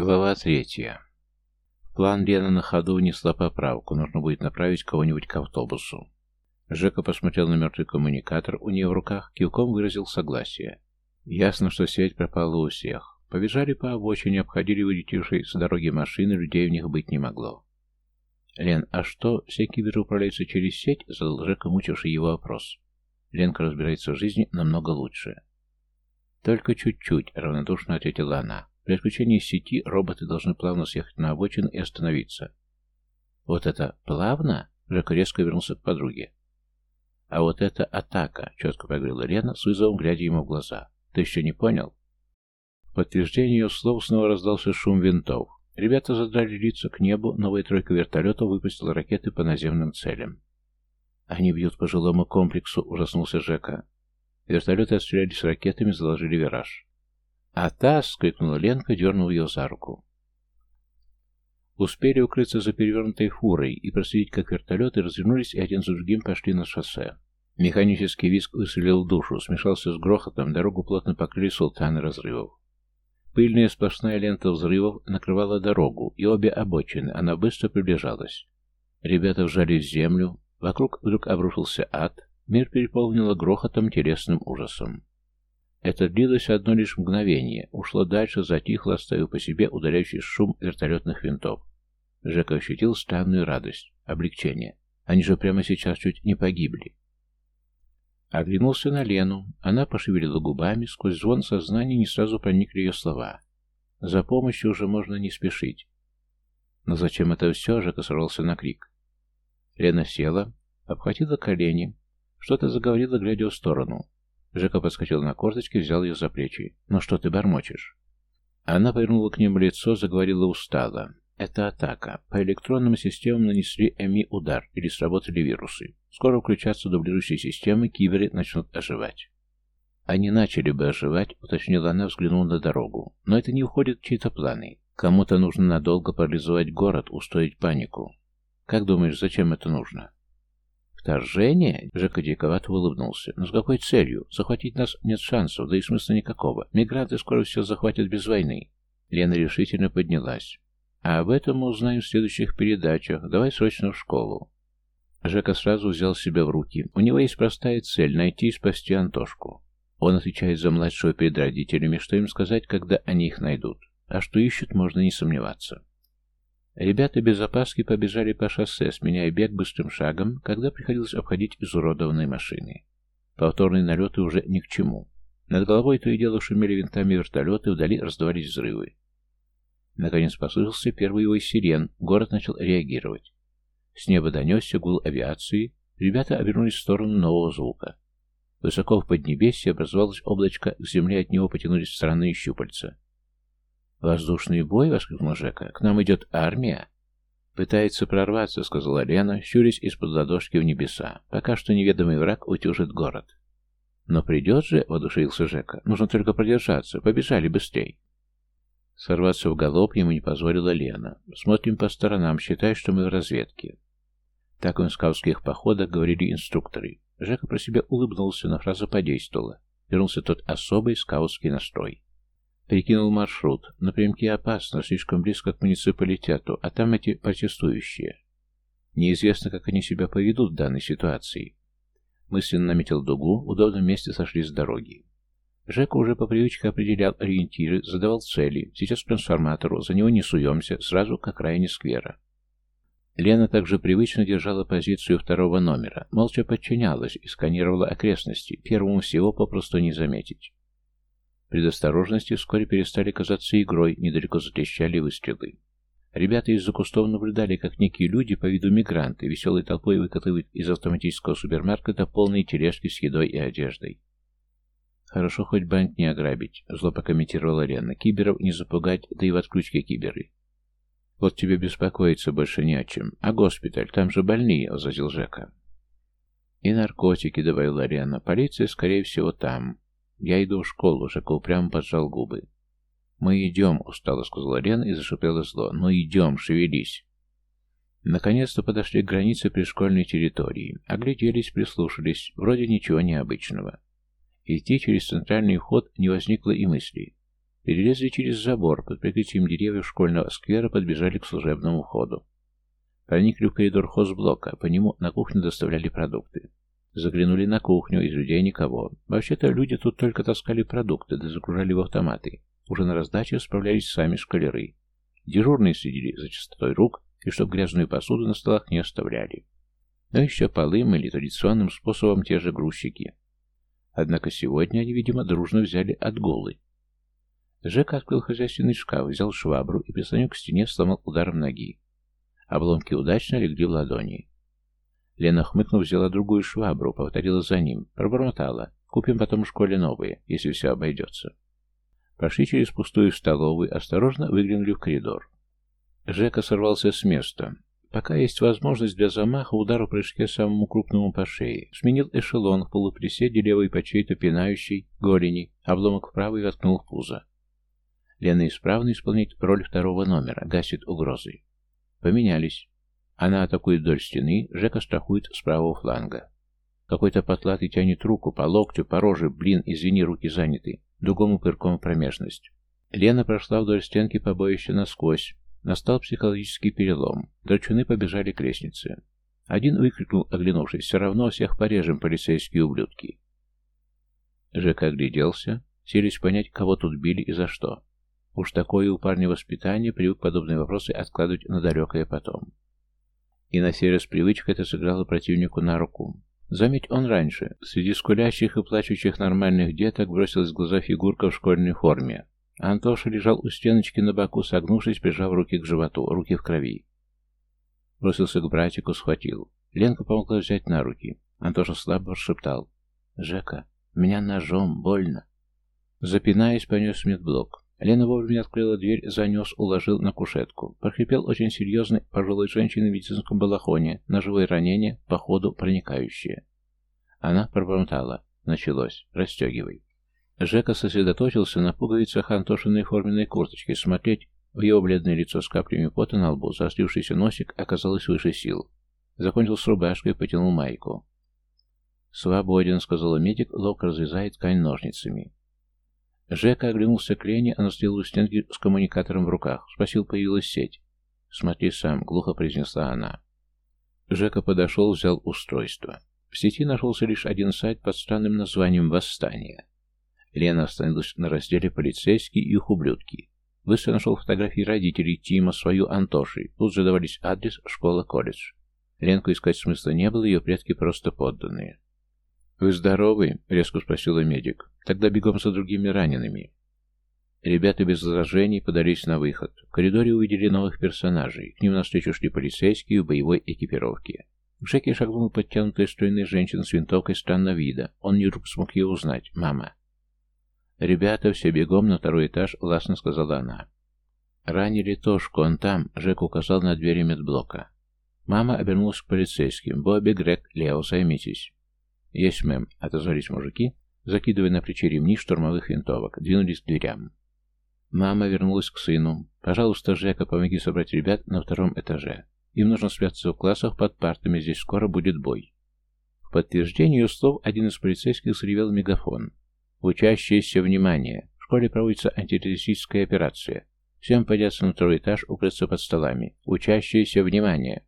Глава третья. План Лена на ходу внесла поправку. Нужно будет направить кого-нибудь к автобусу. Жека посмотрел на мертвый коммуникатор у нее в руках, кивком выразил согласие. Ясно, что сеть пропала у всех. Побежали по обочине, обходили вылетевшие с дороги машины, людей в них быть не могло. «Лен, а что, все киберы управляются через сеть?» — задал Жека, мучивший его вопрос. Ленка разбирается в жизни намного лучше. «Только чуть-чуть», — равнодушно ответила она. «При отключении сети роботы должны плавно съехать на обочину и остановиться». «Вот это плавно?» — Жека резко вернулся к подруге. «А вот это атака», — четко проговорила Лена, с вызовом глядя ему в глаза. «Ты еще не понял?» В подтверждение ее слов снова раздался шум винтов. Ребята задрали лица к небу, новая тройка вертолетов выпустила ракеты по наземным целям. «Они бьют по жилому комплексу», — ужаснулся Жека. Вертолеты отстрелялись ракетами, заложили вираж. «А та!» — скрикнула Ленка, дернул ее за руку. Успели укрыться за перевернутой фурой и проследить, как вертолеты развернулись и один за другим пошли на шоссе. Механический визг выстрелил душу, смешался с грохотом, дорогу плотно покрыли султаны разрывов. Пыльная сплошная лента взрывов накрывала дорогу, и обе обочины, она быстро приближалась. Ребята вжались в землю, вокруг вдруг обрушился ад, мир переполнило грохотом, телесным ужасом. Это длилось одно лишь мгновение, ушло дальше, затихло, оставив по себе ударяющий шум вертолетных винтов. Жека ощутил странную радость, облегчение. Они же прямо сейчас чуть не погибли. Оглянулся на Лену. Она пошевелила губами, сквозь звон сознания не сразу проникли ее слова. За помощью уже можно не спешить. Но зачем это все? Жека сорвался на крик. Лена села, обхватила колени, что-то заговорила, глядя в сторону. Жека подскочил на корточки, взял ее за плечи. «Ну что ты бормочешь?» Она повернула к нему лицо, заговорила устало. Это атака. По электронным системам нанесли ЭМИ удар или сработали вирусы. Скоро включатся дублирующие системы, киберы начнут оживать. Они начали бы оживать, уточнила она, взглянула на дорогу. Но это не уходит в чьи-то планы. Кому-то нужно надолго парализовать город, устроить панику. Как думаешь, зачем это нужно? Вторжение? Жека диковато улыбнулся. Но с какой целью? Захватить нас нет шансов, да и смысла никакого. Мигранты скоро все захватят без войны. Лена решительно поднялась. А об этом мы узнаем в следующих передачах. Давай срочно в школу. Жека сразу взял себя в руки. У него есть простая цель — найти и спасти Антошку. Он отвечает за младшего перед родителями, что им сказать, когда они их найдут. А что ищут, можно не сомневаться. Ребята без опаски побежали по шоссе, сменяя бег быстрым шагом, когда приходилось обходить изуродованные машины. Повторные налеты уже ни к чему. Над головой то и дело шумели винтами вертолеты, вдали раздавались взрывы. Наконец послышался первый его сирен, город начал реагировать. С неба донесся гул авиации, ребята обернулись в сторону нового звука. Высоко в поднебесье образовалось облачко, к земле от него потянулись странные щупальца. «Воздушный бой!» — воскликнул Жека. «К нам идет армия!» «Пытается прорваться», — сказала Лена, щурясь из-под ладошки в небеса. «Пока что неведомый враг утюжит город». «Но придет же», — воодушевился Жека. «Нужно только продержаться. Побежали быстрей». Сорваться в галоп ему не позволила Лена. «Смотрим по сторонам, считай, что мы в разведке». Так в скаутских походах говорили инструкторы. Жека про себя улыбнулся, но фраза подействовала. Вернулся тот особый скаутский настрой. Прикинул маршрут. Напрямки опасно, слишком близко к муниципалитету, а там эти протестующие. Неизвестно, как они себя поведут в данной ситуации. Мысленно наметил дугу, в удобном месте сошли с дороги. Жека уже по привычке определял ориентиры, задавал цели. Сейчас к трансформатору, за него не суемся, сразу к окраине сквера. Лена также привычно держала позицию второго номера, молча подчинялась и сканировала окрестности, первому всего попросту не заметить. Предосторожности вскоре перестали казаться игрой, недалеко затрещали выстрелы. Ребята из-за кустов наблюдали, как некие люди по виду мигранты веселой толпой выкатывают из автоматического супермаркета полные тележки с едой и одеждой. «Хорошо хоть банк не ограбить», — зло покомментировала Лена. «Киберов не запугать, да и в отключке киберы. «Вот тебе беспокоиться больше не о чем. А госпиталь, там же больные», — возразил Жека. «И наркотики», — добавила Лена. «Полиция, скорее всего, там. Я иду в школу», — Жека упрямо поджал губы. «Мы идем», — устало сказала Лена и зашипела зло. «Ну идем, шевелись». Наконец-то подошли к границе пришкольной территории. Огляделись, прислушались. Вроде ничего необычного. Идти через центральный вход не возникло и мысли. Перелезли через забор, под прикрытием деревьев школьного сквера подбежали к служебному входу. Проникли в коридор хозблока, по нему на кухню доставляли продукты. Заглянули на кухню, из людей никого. Вообще-то люди тут только таскали продукты, да загружали в автоматы. Уже на раздаче справлялись сами шкалеры. Дежурные следили за чистотой рук, и чтоб грязную посуду на столах не оставляли. Но еще полы мыли традиционным способом те же грузчики. Однако сегодня они, видимо, дружно взяли отгулы. Жека открыл хозяйственный шкаф, взял швабру и, прислонив к стене, сломал ударом ноги. Обломки удачно легли в ладони. Лена, хмыкнув, взяла другую швабру, повторила за ним, пробормотала. Купим потом в школе новые, если все обойдется. Прошли через пустую столовую, осторожно выглянули в коридор. Жека сорвался с места. Пока есть возможность для замаха, удар в прыжке самому крупному по шее. Сменил эшелон в полуприседе левой по чьей-то пинающей голени, обломок в правый воткнул в пузо. Лена исправно исполняет роль второго номера, гасит угрозы. Поменялись. Она атакует вдоль стены, Жека страхует с правого фланга. Какой-то потлатый тянет руку по локтю, по роже, блин, извини, руки заняты, дугому пырком промежность. Лена прошла вдоль стенки побоища насквозь. Настал психологический перелом. Драчуны побежали к лестнице. Один выкрикнул, оглянувшись, «Все равно всех порежем, полицейские ублюдки!» Жека огляделся, селись понять, кого тут били и за что. Уж такое у парня воспитание, привык подобные вопросы откладывать на далекое потом. И на сей раз привычка это сыграла противнику на руку. Заметь он раньше, среди скулящих и плачущих нормальных деток бросилась в глаза фигурка в школьной форме. Антоша лежал у стеночки на боку, согнувшись, прижав руки к животу, руки в крови. Бросился к братику, схватил. Ленка помогла взять на руки. Антоша слабо шептал. «Жека, меня ножом, больно». Запинаясь, понес медблок. Лена вовремя открыла дверь, занес, уложил на кушетку. Прохрипел очень серьезный пожилой женщине в медицинском балахоне, ножевое ранение, по ходу проникающее. Она пробормотала. Началось. Расстегивай. Жека сосредоточился на пуговицах Антошиной форменной курточки. Смотреть в его бледное лицо с каплями пота на лбу, заострившийся носик оказалось выше сил. Закончил с рубашкой, потянул майку. «Свободен», — сказала медик, ловко разрезает ткань ножницами. Жека оглянулся к Лене, она у стенки с коммуникатором в руках. Спросил, появилась сеть. «Смотри сам», — глухо произнесла она. Жека подошел, взял устройство. В сети нашелся лишь один сайт под странным названием «Восстание». Лена остановилась на разделе «Полицейские и их ублюдки». Быстро нашел фотографии родителей Тима, свою Антоши. Тут же давались адрес школа-колледж. Ленку искать смысла не было, ее предки просто подданные. «Вы здоровы?» — резко спросила медик. «Тогда бегом за другими ранеными». Ребята без возражений подались на выход. В коридоре увидели новых персонажей. К ним навстречу шли полицейские в боевой экипировке. К Жеке шагнула подтянутая стройная женщина с винтовкой странного вида. Он не вдруг смог ее узнать. «Мама». «Ребята, все бегом на второй этаж», — властно сказала она. «Ранили Тошку, он там», — Жек указал на двери медблока. Мама обернулась к полицейским. «Бобби, Грег, Лео, займитесь». «Есть, мэм», — отозвались мужики, закидывая на плечи ремни штурмовых винтовок, двинулись к дверям. Мама вернулась к сыну. «Пожалуйста, Жека, помоги собрать ребят на втором этаже. Им нужно спрятаться в классах под партами, здесь скоро будет бой». В подтверждение ее слов один из полицейских заревел мегафон. «Учащиеся, внимание! В школе проводится антитеррористическая операция. Всем подняться на второй этаж, укрыться под столами. Учащиеся, внимание!»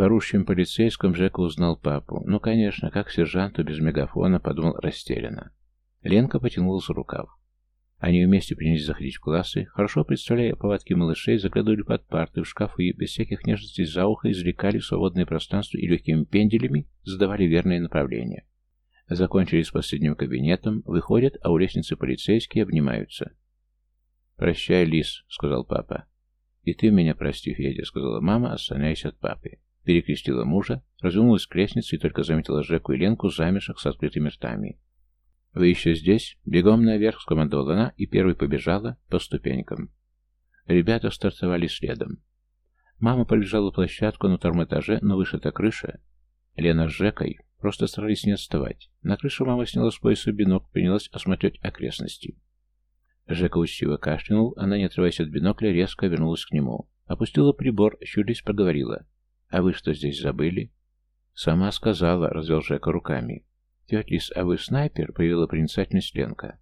Орущем полицейском Жека узнал папу. Ну, конечно, как сержанту без мегафона, подумал растерянно. Ленка потянулась в рукав. Они вместе принялись заходить в классы, хорошо представляя повадки малышей, заглядывали под парты, в шкафы, без всяких нежностей за ухо, извлекали свободное пространство и легкими пенделями задавали верное направление. Закончили с последним кабинетом, выходят, а у лестницы полицейские обнимаются. «Прощай, Лис», — сказал папа. «И ты меня прости, Федя», — сказала мама, остановясь от папы перекрестила мужа, развернулась к лестнице и только заметила Жеку и Ленку, замешах с открытыми ртами. «Вы еще здесь?» «Бегом наверх», — скомандовала она и первой побежала по ступенькам. Ребята стартовали следом. Мама побежала площадку на втором этаже, но выше-то крыша. Лена с Жекой просто старались не отставать. На крышу мама сняла с пояса бинок, принялась осмотреть окрестности. Жека учтиво кашлянул, она, не отрываясь от бинокля, резко вернулась к нему. Опустила прибор, щурясь, проговорила. «А вы что здесь забыли?» «Сама сказала», — развел Жека руками. «Тетя Лис, а вы снайпер?» — появила проницательность Ленка.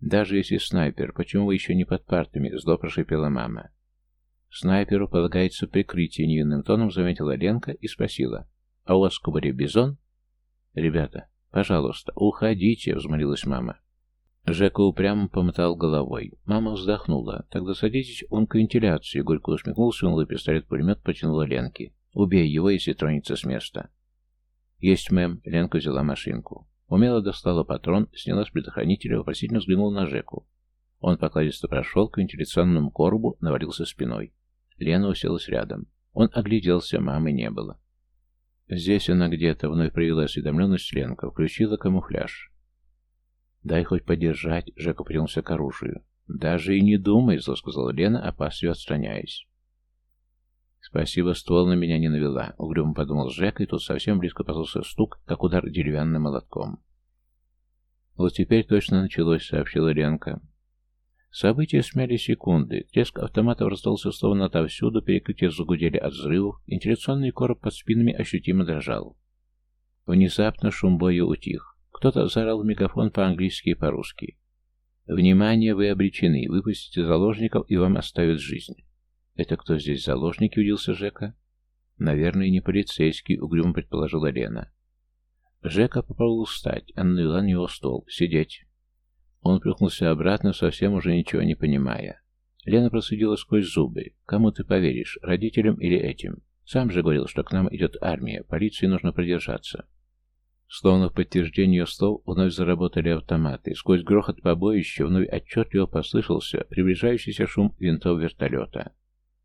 «Даже если снайпер, почему вы еще не под партами?» — зло прошипела мама. «Снайперу полагается прикрытие», — невинным тоном заметила Ленка и спросила. «А у вас в кубаре бизон?» «Ребята, пожалуйста, уходите», — взмолилась мама. Жека упрямо помотал головой. Мама вздохнула. «Тогда садитесь он к вентиляции», — горько усмехнулся, он пистолет-пулемет потянула Ленки. «Убей его, если тронется с места». «Есть, мэм», — Ленка взяла машинку. Умело достала патрон, сняла с предохранителя, вопросительно взглянул на Жеку. Он покладисто прошел к вентиляционному коробу, навалился спиной. Лена уселась рядом. Он огляделся, мамы не было. Здесь она где-то, вновь проявила осведомленность Ленка, включила камуфляж. «Дай хоть подержать», — Жека принялся к оружию. «Даже и не думай», — зло сказала Лена, опасливо отстраняясь. «Спасибо, ствол на меня не навела», — угрюмо подумал Жека, и тут совсем близко послался стук, как удар деревянным молотком. «Вот теперь точно началось», — сообщила Ленка. События смяли секунды. Треск автоматов раздался словно отовсюду, перекрытия загудели от взрывов, вентиляционный короб под спинами ощутимо дрожал. Внезапно шум боя утих. Кто-то заорал в мегафон по-английски и по-русски. «Внимание, вы обречены. Выпустите заложников, и вам оставят жизнь». «Это кто здесь заложники?» — удился Жека. «Наверное, не полицейский», — угрюмо предположила Лена. Жека попробовал встать, она навела на него стол. «Сидеть». Он плюхнулся обратно, совсем уже ничего не понимая. Лена просудила сквозь зубы. «Кому ты поверишь, родителям или этим? Сам же говорил, что к нам идет армия, полиции нужно продержаться». Словно в подтверждение слов вновь заработали автоматы. Сквозь грохот побоища вновь отчетливо послышался приближающийся шум винтов вертолета.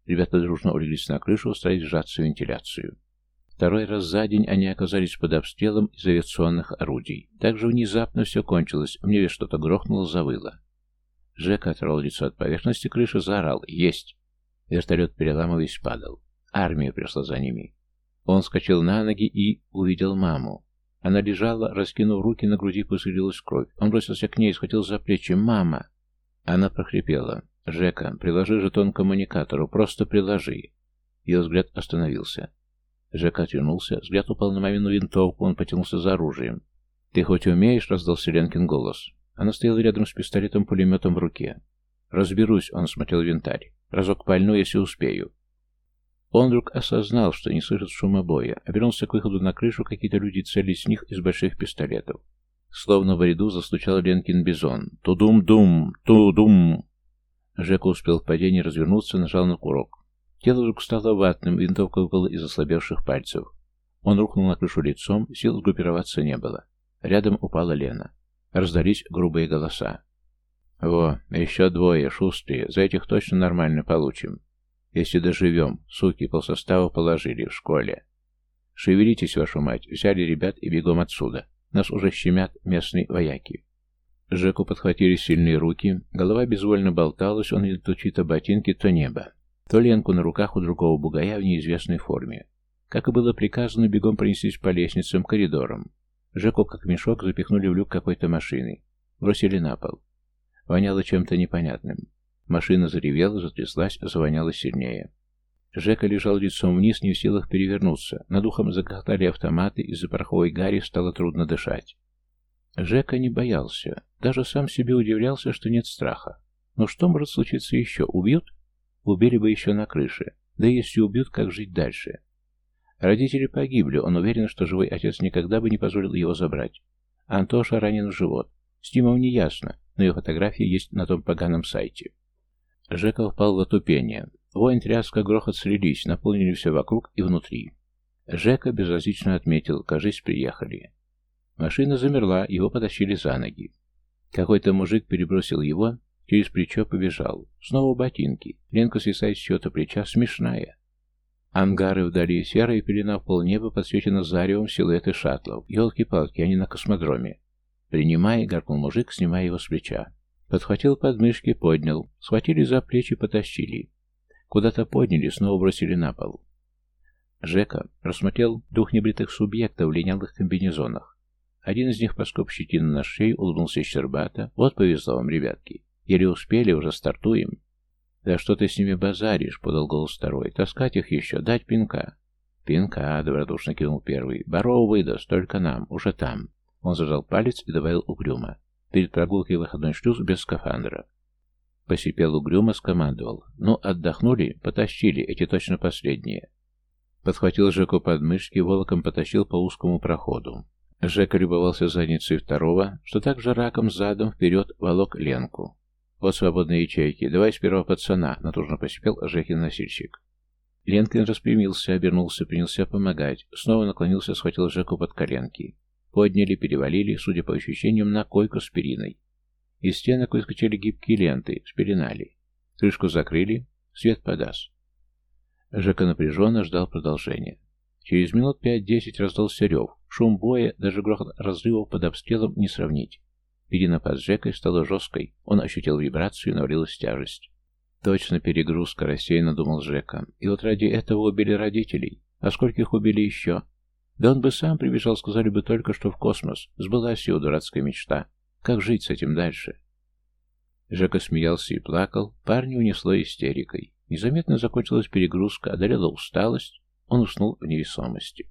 Ребята дружно улеглись на крышу, стараясь сжаться в вентиляцию. Второй раз за день они оказались под обстрелом из авиационных орудий. Так же внезапно все кончилось, в небе что-то грохнуло, завыло. Жека оторвал лицо от поверхности крыши, заорал «Есть!». Вертолет, переламываясь, падал. Армия пришла за ними. Он скачал на ноги и увидел маму. Она лежала, раскинув руки, на груди пузырилась кровь. Он бросился к ней и схватил за плечи. «Мама!» Она прохрипела. «Жека, приложи жетон к коммуникатору, просто приложи». Ее взгляд остановился. Жека отвернулся, взгляд упал на мамину винтовку, он потянулся за оружием. «Ты хоть умеешь?» — раздался Ленкин голос. Она стояла рядом с пистолетом-пулеметом в руке. «Разберусь», — он смотрел винтарь. «Разок пальну, если успею». Он вдруг осознал, что не слышит шума боя. Обернулся к выходу на крышу, какие-то люди целились с них из больших пистолетов. Словно в ряду застучал Ленкин бизон. «Тудум-дум! Тудум!» Жека успел в падении развернуться, нажал на курок. Тело вдруг стало ватным, винтовка выпала из ослабевших пальцев. Он рухнул на крышу лицом, сил сгруппироваться не было. Рядом упала Лена. Раздались грубые голоса. «Во, еще двое, шустрые, за этих точно нормально получим. Если доживем, суки, полсостава положили в школе. Шевелитесь, вашу мать, взяли ребят и бегом отсюда. Нас уже щемят местные вояки». Жеку подхватили сильные руки, голова безвольно болталась, он видел то ботинки, то небо. То Ленку на руках у другого бугая в неизвестной форме. Как и было приказано, бегом пронеслись по лестницам, коридорам. Жеку, как мешок, запихнули в люк какой-то машины. Бросили на пол. Воняло чем-то непонятным. Машина заревела, затряслась, завоняла сильнее. Жека лежал лицом вниз, не в силах перевернуться. Над ухом загохтали автоматы, из-за пороховой гари стало трудно дышать. Жека не боялся. Даже сам себе удивлялся, что нет страха. Но что может случиться еще? Убьют? Убили бы еще на крыше. Да если убьют, как жить дальше? Родители погибли, он уверен, что живой отец никогда бы не позволил его забрать. Антоша ранен в живот. С Тимом не ясно, но ее фотографии есть на том поганом сайте. Жека впал в отупение. Воин, тряска, грохот слились, наполнили все вокруг и внутри. Жека безразлично отметил, кажись, приехали. Машина замерла, его потащили за ноги. Какой-то мужик перебросил его Через плечо побежал. Снова ботинки. Ленка свисает с чьего-то плеча, смешная. Ангары вдали, серая пелена в полнеба подсвечена заревом силуэты шаттлов. Елки-палки, они на космодроме. Принимай, гаркнул мужик, снимая его с плеча. Подхватил подмышки, поднял. Схватили за плечи, потащили. Куда-то подняли, снова бросили на пол. Жека рассмотрел двух небритых субъектов в линялых комбинезонах. Один из них поскоб щетину на шею, улыбнулся щербато. Вот повезло вам, ребятки. Еле успели, уже стартуем. Да что ты с ними базаришь, подал голос второй. Таскать их еще, дать пинка. Пинка, добродушно кивнул первый. Баров выдаст, только нам, уже там. Он зажал палец и добавил угрюмо. Перед прогулкой выходной шлюз без скафандра. Посипел угрюмо, скомандовал. Ну, отдохнули, потащили, эти точно последние. Подхватил Жеку под мышки, волоком потащил по узкому проходу. Жека любовался задницей второго, что также раком задом вперед волок Ленку. «Вот свободные ячейки. Давай сперва пацана», — натужно посипел Жекин носильщик. Ленкин распрямился, обернулся, принялся помогать. Снова наклонился, схватил Жеку под коленки. Подняли, перевалили, судя по ощущениям, на койку с периной. Из стенок выскочили гибкие ленты, спеленали. Крышку закрыли, свет погас. Жека напряженно ждал продолжения. Через минут пять-десять раздался рев. Шум боя, даже грохот разрывов под обстрелом не сравнить. Перина под Жекой стала жесткой. Он ощутил вибрацию и навалилась тяжесть. Точно перегрузка, рассеянно думал Жека. И вот ради этого убили родителей. А скольких убили еще? Да он бы сам прибежал, сказали бы только, что в космос. Сбылась его дурацкая мечта. Как жить с этим дальше? Жека смеялся и плакал, парня унесло истерикой. Незаметно закончилась перегрузка, одолела усталость, он уснул в невесомости.